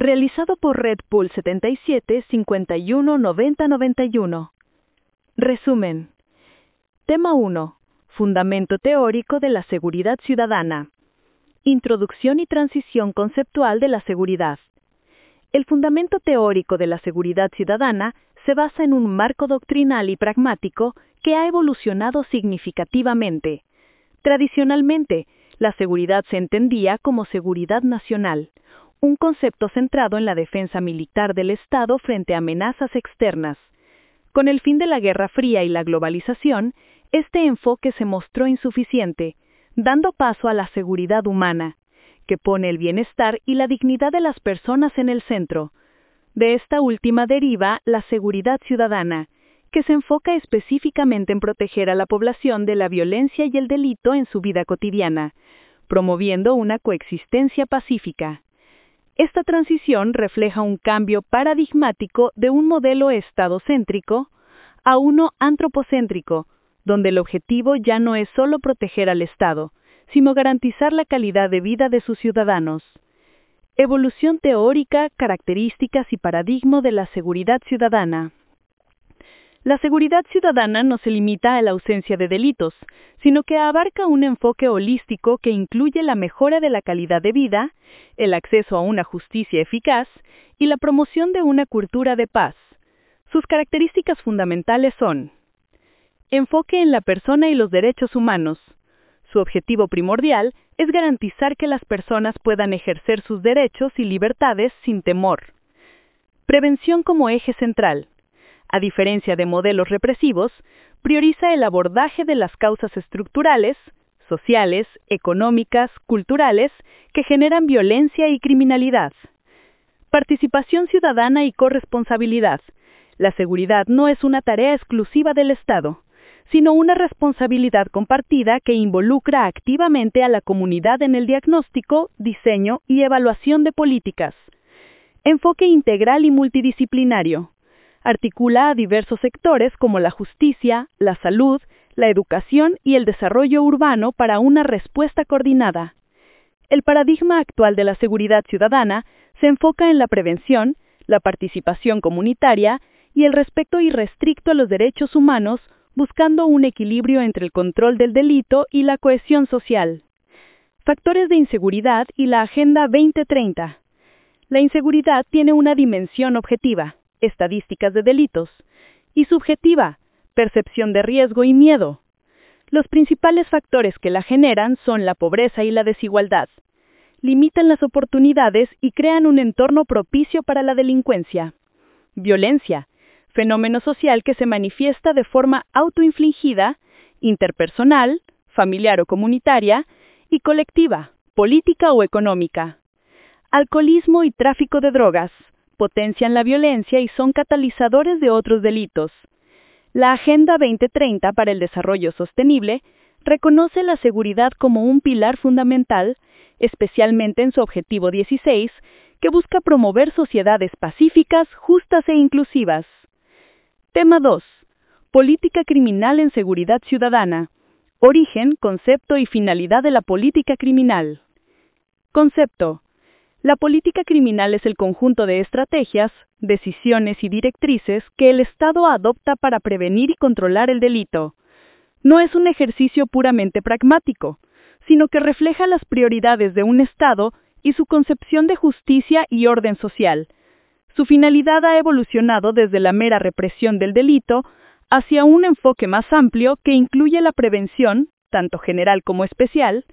realizado por Red Bull 77 51 90 91. Resumen. Tema 1. Fundamento teórico de la seguridad ciudadana. Introducción y transición conceptual de la seguridad. El fundamento teórico de la seguridad ciudadana se basa en un marco doctrinal y pragmático que ha evolucionado significativamente. Tradicionalmente, la seguridad se entendía como seguridad nacional, un concepto centrado en la defensa militar del Estado frente a amenazas externas. Con el fin de la Guerra Fría y la globalización, este enfoque se mostró insuficiente, dando paso a la seguridad humana, que pone el bienestar y la dignidad de las personas en el centro. De esta última deriva la seguridad ciudadana, que se enfoca específicamente en proteger a la población de la violencia y el delito en su vida cotidiana, promoviendo una coexistencia pacífica. Esta transición refleja un cambio paradigmático de un modelo estadocéntrico a uno antropocéntrico, donde el objetivo ya no es solo proteger al Estado, sino garantizar la calidad de vida de sus ciudadanos. Evolución teórica, características y paradigma de la seguridad ciudadana. La seguridad ciudadana no se limita a la ausencia de delitos, sino que abarca un enfoque holístico que incluye la mejora de la calidad de vida, el acceso a una justicia eficaz y la promoción de una cultura de paz. Sus características fundamentales son enfoque en la persona y los derechos humanos. Su objetivo primordial es garantizar que las personas puedan ejercer sus derechos y libertades sin temor. Prevención como eje central. A diferencia de modelos represivos, prioriza el abordaje de las causas estructurales, sociales, económicas, culturales, que generan violencia y criminalidad. Participación ciudadana y corresponsabilidad. La seguridad no es una tarea exclusiva del Estado, sino una responsabilidad compartida que involucra activamente a la comunidad en el diagnóstico, diseño y evaluación de políticas. Enfoque integral y multidisciplinario. Articula a diversos sectores como la justicia, la salud, la educación y el desarrollo urbano para una respuesta coordinada. El paradigma actual de la seguridad ciudadana se enfoca en la prevención, la participación comunitaria y el respeto irrestricto a los derechos humanos, buscando un equilibrio entre el control del delito y la cohesión social. Factores de inseguridad y la Agenda 2030. La inseguridad tiene una dimensión objetiva, estadísticas de delitos, y subjetiva, percepción de riesgo y miedo. Los principales factores que la generan son la pobreza y la desigualdad. Limitan las oportunidades y crean un entorno propicio para la delincuencia. Violencia, fenómeno social que se manifiesta de forma autoinfligida, interpersonal, familiar o comunitaria, y colectiva, política o económica. Alcoholismo y tráfico de drogas potencian la violencia y son catalizadores de otros delitos. La Agenda 2030 para el Desarrollo Sostenible reconoce la seguridad como un pilar fundamental, especialmente en su objetivo 16, que busca promover sociedades pacíficas, justas e inclusivas. Tema 2. Política criminal en seguridad ciudadana. Origen, concepto y finalidad de la política criminal. Concepto. La política criminal es el conjunto de estrategias, decisiones y directrices que el Estado adopta para prevenir y controlar el delito. No es un ejercicio puramente pragmático, sino que refleja las prioridades de un Estado y su concepción de justicia y orden social, su finalidad ha evolucionado desde la mera represión del delito hacia un enfoque más amplio que incluye la prevención, tanto general como especial,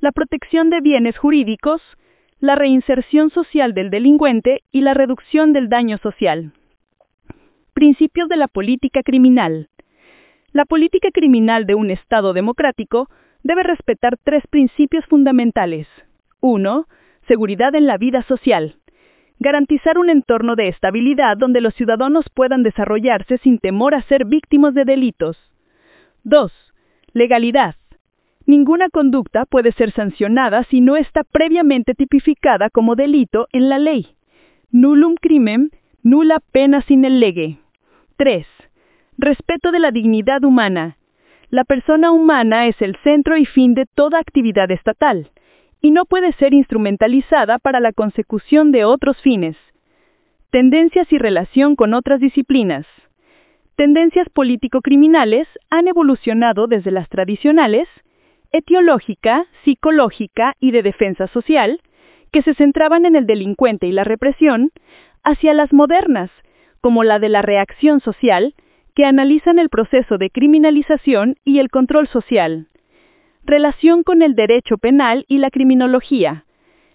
la protección de bienes jurídicos, la reinserción social del delincuente y la reducción del daño social. Principios de la política criminal. La política criminal de un Estado democrático debe respetar tres principios fundamentales. 1. Seguridad en la vida social garantizar un entorno de estabilidad donde los ciudadanos puedan desarrollarse sin temor a ser víctimas de delitos. 2. Legalidad. Ninguna conducta puede ser sancionada si no está previamente tipificada como delito en la ley. Nullum crimen, nulla pena sin el lege. 3. Respeto de la dignidad humana. La persona humana es el centro y fin de toda actividad estatal y no puede ser instrumentalizada para la consecución de otros fines. Tendencias y relación con otras disciplinas. Tendencias político-criminales han evolucionado desde las tradicionales, etiológica, psicológica y de defensa social, que se centraban en el delincuente y la represión, hacia las modernas, como la de la reacción social, que analizan el proceso de criminalización y el control social. Relación con el derecho penal y la criminología.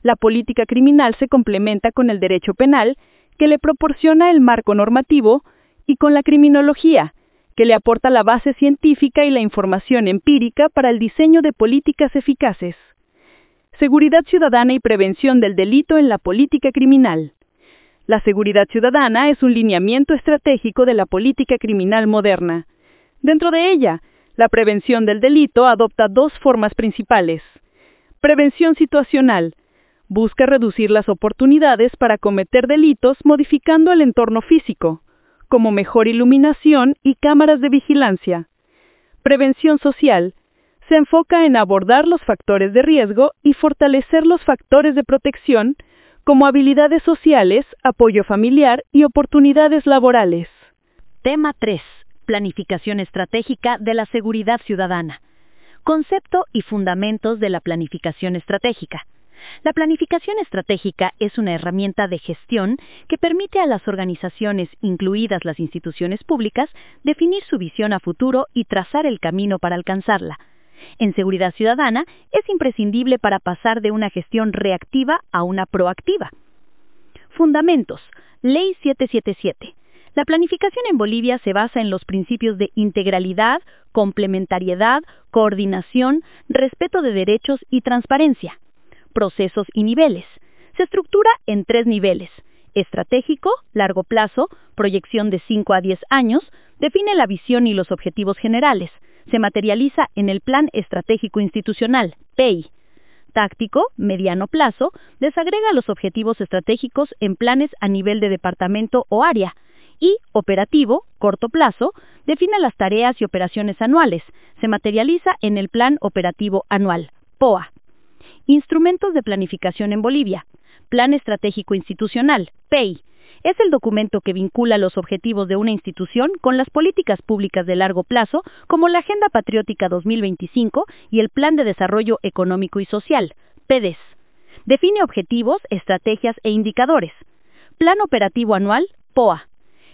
La política criminal se complementa con el derecho penal, que le proporciona el marco normativo, y con la criminología, que le aporta la base científica y la información empírica para el diseño de políticas eficaces. Seguridad ciudadana y prevención del delito en la política criminal. La seguridad ciudadana es un lineamiento estratégico de la política criminal moderna. Dentro de ella, la prevención del delito adopta dos formas principales. Prevención situacional. Busca reducir las oportunidades para cometer delitos modificando el entorno físico, como mejor iluminación y cámaras de vigilancia. Prevención social. Se enfoca en abordar los factores de riesgo y fortalecer los factores de protección como habilidades sociales, apoyo familiar y oportunidades laborales. Tema 3. Planificación estratégica de la seguridad ciudadana. Concepto y fundamentos de la planificación estratégica. La planificación estratégica es una herramienta de gestión que permite a las organizaciones, incluidas las instituciones públicas, definir su visión a futuro y trazar el camino para alcanzarla en seguridad ciudadana es imprescindible para pasar de una gestión reactiva a una proactiva. Fundamentos. Ley 777. La planificación en Bolivia se basa en los principios de integralidad, complementariedad, coordinación, respeto de derechos y transparencia. Procesos y niveles. Se estructura en tres niveles. Estratégico, largo plazo, proyección de 5 a 10 años, define la visión y los objetivos generales se materializa en el Plan Estratégico Institucional, PEI. Táctico, mediano plazo, desagrega los objetivos estratégicos en planes a nivel de departamento o área. Y, operativo, corto plazo, define las tareas y operaciones anuales. Se materializa en el Plan Operativo Anual, POA. Instrumentos de planificación en Bolivia. Plan Estratégico Institucional, PEI es el documento que vincula los objetivos de una institución con las políticas públicas de largo plazo, como la Agenda Patriótica 2025 y el Plan de Desarrollo Económico y Social, PEDES. Define objetivos, estrategias e indicadores. Plan Operativo Anual, POA.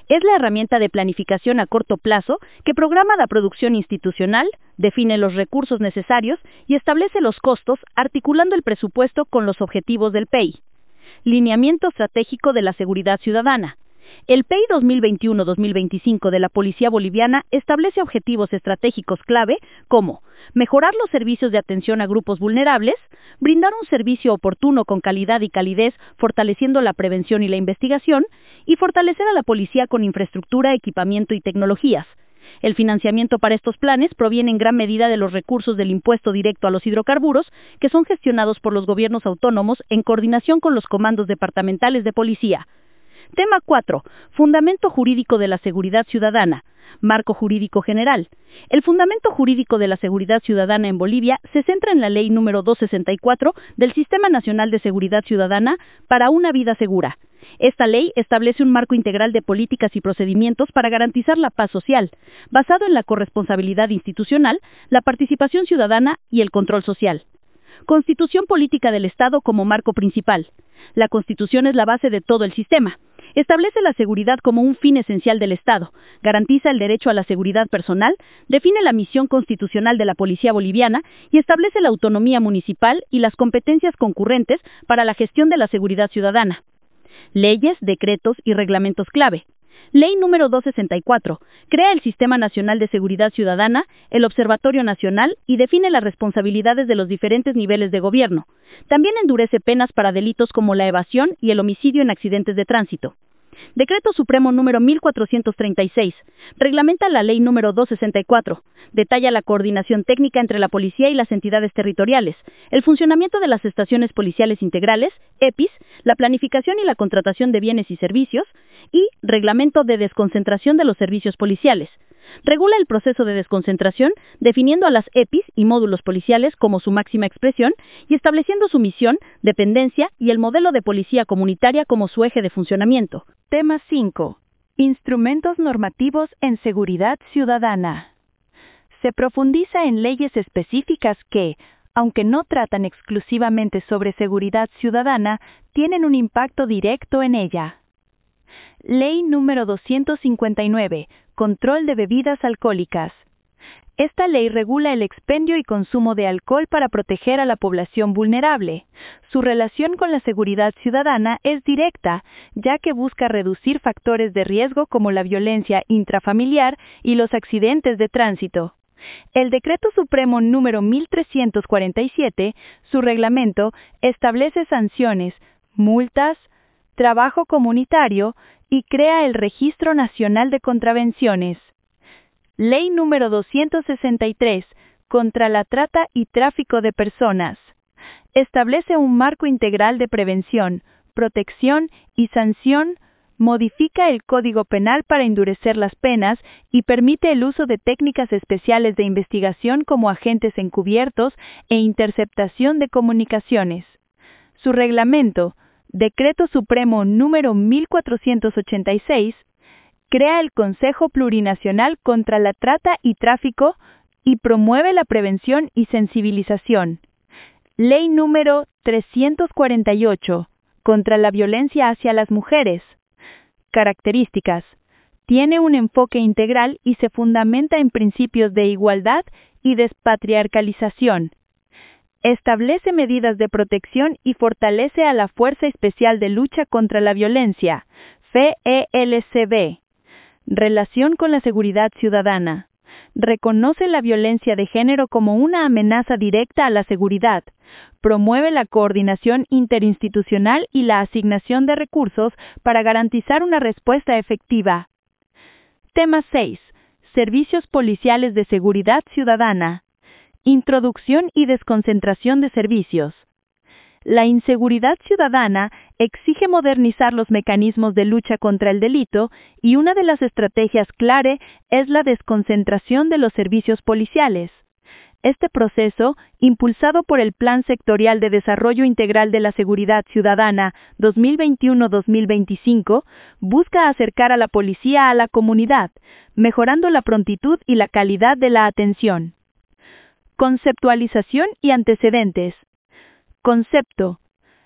Es la herramienta de planificación a corto plazo que programa la producción institucional, define los recursos necesarios y establece los costos articulando el presupuesto con los objetivos del PEI. Lineamiento Estratégico de la Seguridad Ciudadana. El PEI 2021-2025 de la Policía Boliviana establece objetivos estratégicos clave como mejorar los servicios de atención a grupos vulnerables, brindar un servicio oportuno con calidad y calidez, fortaleciendo la prevención y la investigación, y fortalecer a la policía con infraestructura, equipamiento y tecnologías, el financiamiento para estos planes proviene en gran medida de los recursos del impuesto directo a los hidrocarburos, que son gestionados por los gobiernos autónomos en coordinación con los comandos departamentales de policía. Tema 4. Fundamento jurídico de la seguridad ciudadana. Marco jurídico general. El fundamento jurídico de la seguridad ciudadana en Bolivia se centra en la Ley número 264 del Sistema Nacional de Seguridad Ciudadana para una vida segura. Esta ley establece un marco integral de políticas y procedimientos para garantizar la paz social, basado en la corresponsabilidad institucional, la participación ciudadana y el control social. Constitución política del Estado como marco principal. La Constitución es la base de todo el sistema. Establece la seguridad como un fin esencial del Estado, garantiza el derecho a la seguridad personal, define la misión constitucional de la Policía Boliviana y establece la autonomía municipal y las competencias concurrentes para la gestión de la seguridad ciudadana leyes, decretos y reglamentos clave. Ley número 264. Crea el Sistema Nacional de Seguridad Ciudadana, el Observatorio Nacional y define las responsabilidades de los diferentes niveles de gobierno. También endurece penas para delitos como la evasión y el homicidio en accidentes de tránsito. Decreto Supremo número 1436. Reglamenta la Ley número 264. Detalla la coordinación técnica entre la policía y las entidades territoriales, el funcionamiento de las estaciones policiales integrales, EPIs, la planificación y la contratación de bienes y servicios, y Reglamento de desconcentración de los servicios policiales. Regula el proceso de desconcentración, definiendo a las EPIs y módulos policiales como su máxima expresión y estableciendo su misión, dependencia y el modelo de policía comunitaria como su eje de funcionamiento. Tema 5. Instrumentos normativos en seguridad ciudadana. Se profundiza en leyes específicas que, aunque no tratan exclusivamente sobre seguridad ciudadana, tienen un impacto directo en ella. Ley número 259. Control de bebidas alcohólicas. Esta ley regula el expendio y consumo de alcohol para proteger a la población vulnerable. Su relación con la seguridad ciudadana es directa, ya que busca reducir factores de riesgo como la violencia intrafamiliar y los accidentes de tránsito. El Decreto Supremo número 1347, su reglamento, establece sanciones, multas, trabajo comunitario y crea el Registro Nacional de Contravenciones. Ley número 263, contra la trata y tráfico de personas. Establece un marco integral de prevención, protección y sanción modifica el Código Penal para endurecer las penas y permite el uso de técnicas especiales de investigación como agentes encubiertos e interceptación de comunicaciones. Su reglamento, Decreto Supremo número 1486, crea el Consejo Plurinacional contra la Trata y Tráfico y promueve la prevención y sensibilización. Ley número 348 contra la violencia hacia las mujeres. Características. Tiene un enfoque integral y se fundamenta en principios de igualdad y despatriarcalización. Establece medidas de protección y fortalece a la Fuerza Especial de Lucha contra la Violencia, FELCB. Relación con la seguridad ciudadana. Reconoce la violencia de género como una amenaza directa a la seguridad, promueve la coordinación interinstitucional y la asignación de recursos para garantizar una respuesta efectiva. Tema 6. Servicios policiales de seguridad ciudadana. Introducción y desconcentración de servicios. La inseguridad ciudadana exige modernizar los mecanismos de lucha contra el delito y una de las estrategias clave es la desconcentración de los servicios policiales. Este proceso, impulsado por el Plan Sectorial de Desarrollo Integral de la Seguridad Ciudadana 2021-2025, busca acercar a la policía a la comunidad, mejorando la prontitud y la calidad de la atención. Conceptualización y antecedentes. Concepto.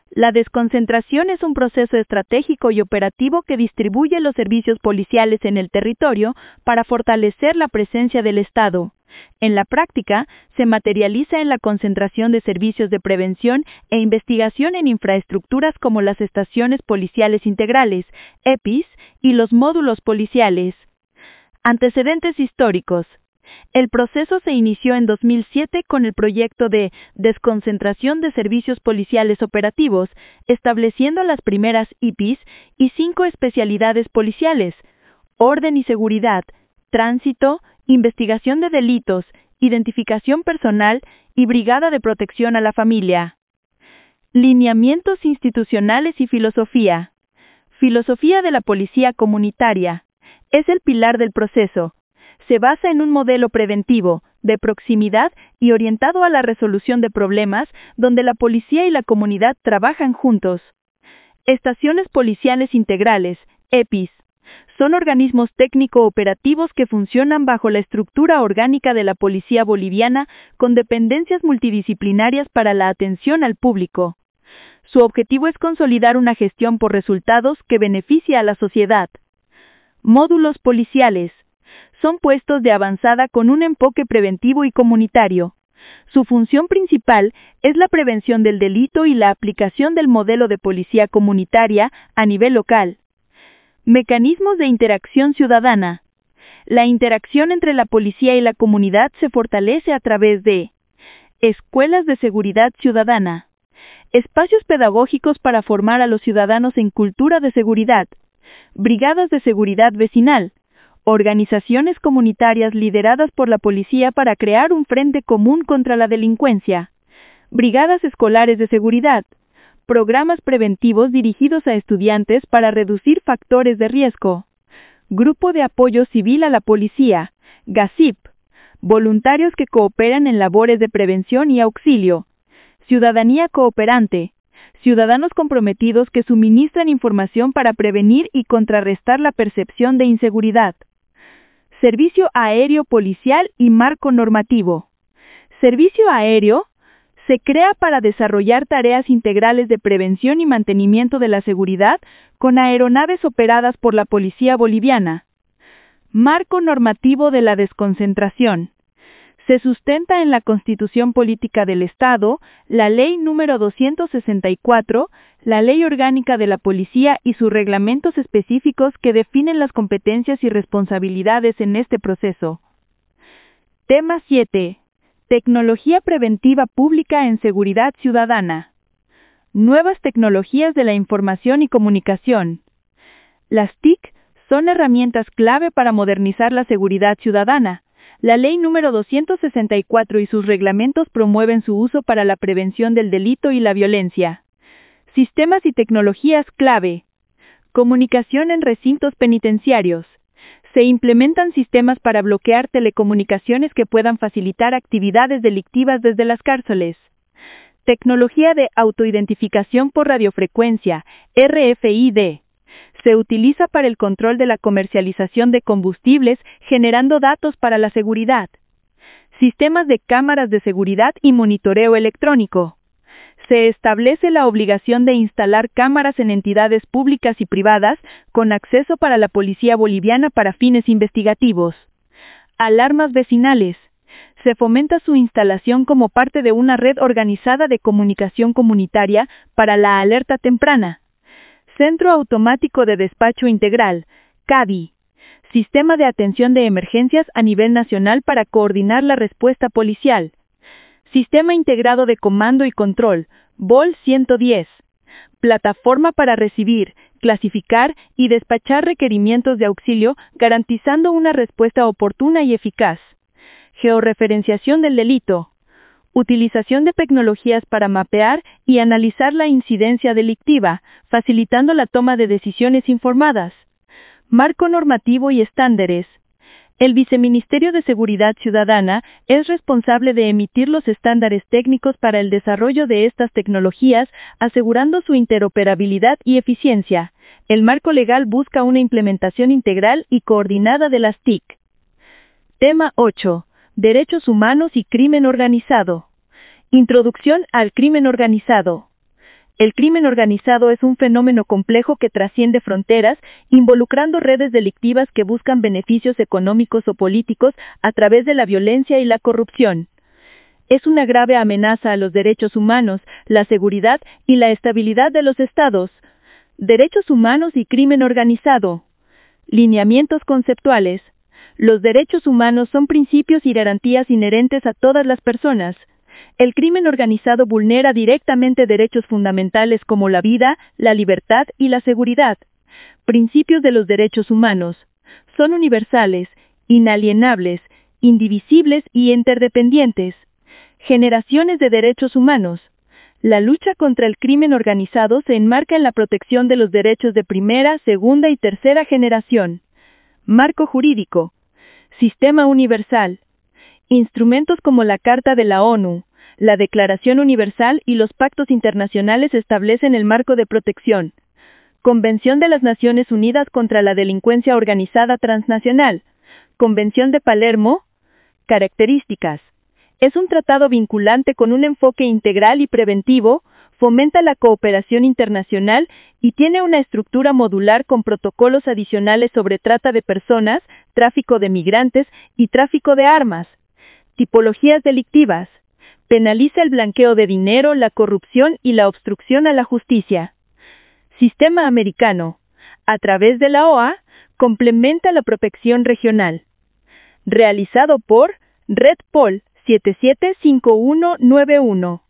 La desconcentración es un proceso estratégico y operativo que distribuye los servicios policiales en el territorio para fortalecer la presencia del Estado. En la práctica, se materializa en la concentración de servicios de prevención e investigación en infraestructuras como las estaciones policiales integrales, EPIs, y los módulos policiales. Antecedentes históricos. El proceso se inició en 2007 con el proyecto de desconcentración de servicios policiales operativos, estableciendo las primeras IPIs y cinco especialidades policiales, orden y seguridad, tránsito, investigación de delitos, identificación personal y brigada de protección a la familia. Lineamientos institucionales y filosofía. Filosofía de la policía comunitaria. Es el pilar del proceso. Se basa en un modelo preventivo, de proximidad y orientado a la resolución de problemas, donde la policía y la comunidad trabajan juntos. Estaciones policiales integrales, EPIs, son organismos técnico-operativos que funcionan bajo la estructura orgánica de la Policía Boliviana con dependencias multidisciplinarias para la atención al público. Su objetivo es consolidar una gestión por resultados que beneficie a la sociedad. Módulos policiales. Son puestos de avanzada con un enfoque preventivo y comunitario. Su función principal es la prevención del delito y la aplicación del modelo de policía comunitaria a nivel local. Mecanismos de interacción ciudadana. La interacción entre la policía y la comunidad se fortalece a través de escuelas de seguridad ciudadana, espacios pedagógicos para formar a los ciudadanos en cultura de seguridad, brigadas de seguridad vecinal, organizaciones comunitarias lideradas por la policía para crear un frente común contra la delincuencia, brigadas escolares de seguridad, programas preventivos dirigidos a estudiantes para reducir factores de riesgo, grupo de apoyo civil a la policía, GACIP, voluntarios que cooperan en labores de prevención y auxilio, ciudadanía cooperante, ciudadanos comprometidos que suministran información para prevenir y contrarrestar la percepción de inseguridad. Servicio aéreo policial y marco normativo. Servicio aéreo se crea para desarrollar tareas integrales de prevención y mantenimiento de la seguridad con aeronaves operadas por la Policía Boliviana. Marco normativo de la desconcentración se sustenta en la Constitución Política del Estado, la Ley número 264, la Ley Orgánica de la Policía y sus reglamentos específicos que definen las competencias y responsabilidades en este proceso. Tema 7. Tecnología preventiva pública en seguridad ciudadana. Nuevas tecnologías de la información y comunicación. Las TIC son herramientas clave para modernizar la seguridad ciudadana la ley número 264 y sus reglamentos promueven su uso para la prevención del delito y la violencia. Sistemas y tecnologías clave. Comunicación en recintos penitenciarios. Se implementan sistemas para bloquear telecomunicaciones que puedan facilitar actividades delictivas desde las cárceles. Tecnología de autoidentificación por radiofrecuencia, RFID se utiliza para el control de la comercialización de combustibles, generando datos para la seguridad. Sistemas de cámaras de seguridad y monitoreo electrónico. Se establece la obligación de instalar cámaras en entidades públicas y privadas con acceso para la policía boliviana para fines investigativos. Alarmas vecinales. Se fomenta su instalación como parte de una red organizada de comunicación comunitaria para la alerta temprana. Centro Automático de Despacho Integral, CADI. Sistema de Atención de Emergencias a nivel nacional para coordinar la respuesta policial. Sistema Integrado de Comando y Control, BOL 110. Plataforma para recibir, clasificar y despachar requerimientos de auxilio, garantizando una respuesta oportuna y eficaz. Georreferenciación del delito. Utilización de tecnologías para mapear y analizar la incidencia delictiva, facilitando la toma de decisiones informadas. Marco normativo y estándares. El Viceministerio de Seguridad Ciudadana es responsable de emitir los estándares técnicos para el desarrollo de estas tecnologías, asegurando su interoperabilidad y eficiencia. El marco legal busca una implementación integral y coordinada de las TIC. Tema 8. Derechos humanos y crimen organizado. Introducción al crimen organizado. El crimen organizado es un fenómeno complejo que trasciende fronteras, involucrando redes delictivas que buscan beneficios económicos o políticos a través de la violencia y la corrupción. Es una grave amenaza a los derechos humanos, la seguridad y la estabilidad de los estados. Derechos humanos y crimen organizado. Lineamientos conceptuales. Los derechos humanos son principios y garantías inherentes a todas las personas. El crimen organizado vulnera directamente derechos fundamentales como la vida, la libertad y la seguridad. Principios de los derechos humanos. Son universales, inalienables, indivisibles y interdependientes. Generaciones de derechos humanos. La lucha contra el crimen organizado se enmarca en la protección de los derechos de primera, segunda y tercera generación. Marco jurídico. Sistema universal. Instrumentos como la Carta de la ONU, la Declaración Universal y los pactos internacionales establecen el marco de protección. Convención de las Naciones Unidas contra la Delincuencia Organizada Transnacional. Convención de Palermo. Características. Es un tratado vinculante con un enfoque integral y preventivo, fomenta la cooperación internacional y tiene una estructura modular con protocolos adicionales sobre trata de personas, tráfico de migrantes y tráfico de armas. Tipologías delictivas. Penaliza el blanqueo de dinero, la corrupción y la obstrucción a la justicia. Sistema americano. A través de la OA, complementa la protección regional. Realizado por Red Pol 775191.